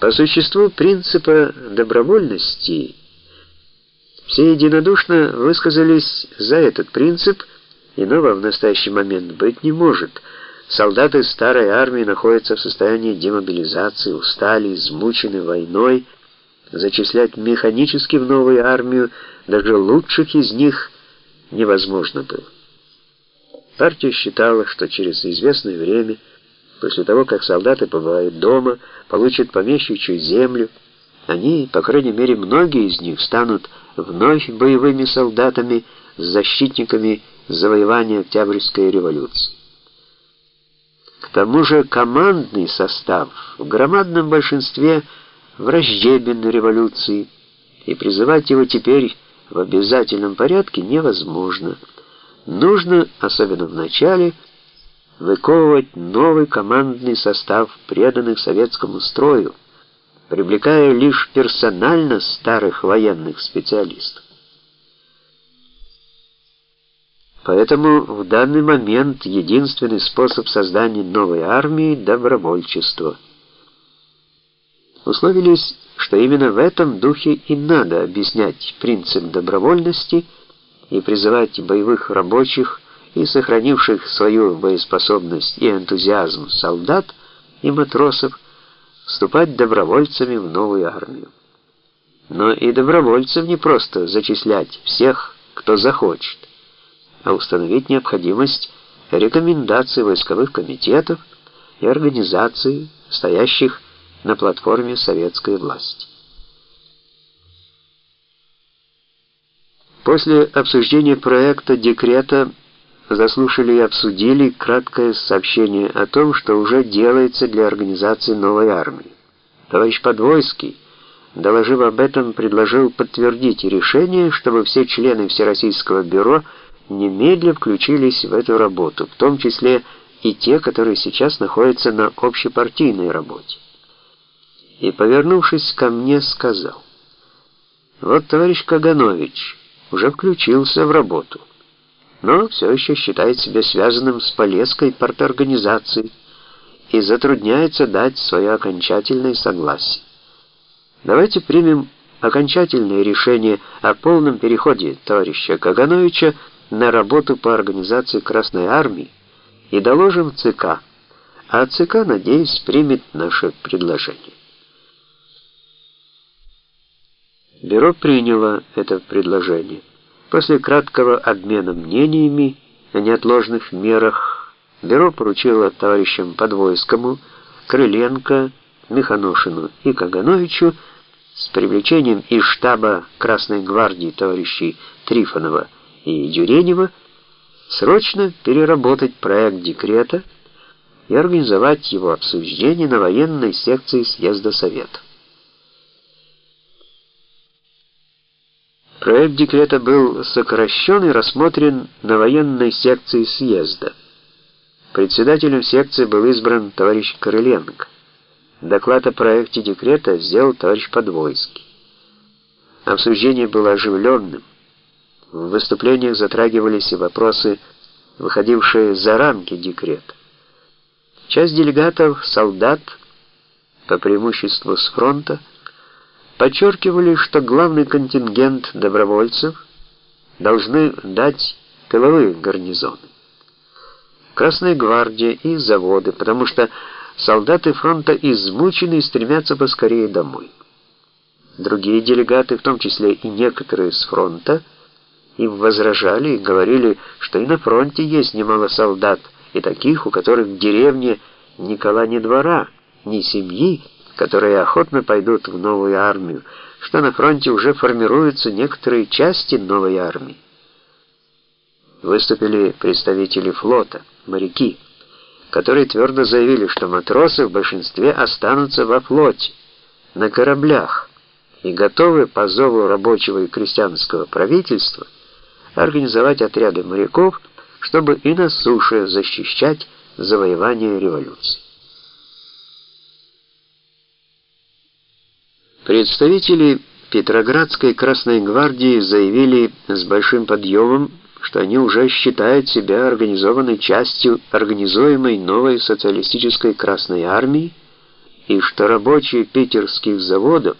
По существу принципа добровольности все единодушно высказались за этот принцип, иного в настоящий момент быть не может. Солдаты старой армии находятся в состоянии демобилизации, устали, измучены войной. Зачислять механически в новую армию даже лучших из них невозможно было. Партия считала, что через известное время После того, как солдаты побывают дома, получат помещичью землю, они, по крайней мере, многие из них станут вновь боевыми солдатами, защитниками завоевания Октябрьской революции. К тому же командный состав в громадном большинстве враждебен революции, и призывать его теперь в обязательном порядке невозможно. Нужно, особенно в начале, выковывать новый командный состав преданных советскому строю, привлекая лишь персонально старых военных специалистов. Поэтому в данный момент единственный способ создания новой армии – добровольчество. Условились, что именно в этом духе и надо объяснять принцип добровольности и призывать боевых рабочих и сохранивших свою боеспособность и энтузиазм солдат и матросов вступать добровольцами в новую армию. Но и добровольцев не просто зачислять всех, кто захочет, а установить необходимость рекомендаций войсковых комитетов и организаций, стоящих на платформе советской власти. После обсуждения проекта декрета заслушали и обсудили краткое сообщение о том, что уже делается для организации новой армии. Товарищ Подвойский, доложив об этом, предложил подтвердить решение, чтобы все члены Всероссийского бюро немедленно включились в эту работу, в том числе и те, которые сейчас находятся на общепартийной работе. И, повернувшись ко мне, сказал, «Вот товарищ Каганович уже включился в работу» но все еще считает себя связанным с Полесской парторганизацией и затрудняется дать свое окончательное согласие. Давайте примем окончательное решение о полном переходе товарища Кагановича на работу по организации Красной Армии и доложим ЦК, а ЦК, надеюсь, примет наше предложение. Бюро приняло это предложение. После краткого обмена мнениями о неотложных мерах бюро поручило товарищам Подвойскому, Крыленко, Миханошину и Кагановичу с привлечением из штаба Красной гвардии товарищей Трифонова и Дюренева срочно переработать проект декрета и организовать его обсуждение на военной секции съезда Совета. Проект декрета был сокращен и рассмотрен на военной секции съезда. Председателем секции был избран товарищ Крыленко. Доклад о проекте декрета сделал товарищ Подвойский. Обсуждение было оживленным. В выступлениях затрагивались и вопросы, выходившие за рамки декрета. Часть делегатов, солдат, по преимуществу с фронта, подчеркивали, что главный контингент добровольцев должны дать тыловые гарнизоны. Красная гвардия и заводы, потому что солдаты фронта измучены и стремятся поскорее домой. Другие делегаты, в том числе и некоторые с фронта, им возражали и говорили, что и на фронте есть немало солдат, и таких, у которых в деревне ни кола, ни двора, ни семьи, которые охотно пойдут в новую армию, что на фронте уже формируются некоторые части новой армии. Выступили представители флота, моряки, которые твердо заявили, что матросы в большинстве останутся во флоте, на кораблях, и готовы по зову рабочего и крестьянского правительства организовать отряды моряков, чтобы и на суше защищать завоевание революции. Представители Петроградской Красной гвардии заявили с большим подъемом, что они уже считают себя организованной частью организуемой новой социалистической Красной армии и что рабочие питерских заводов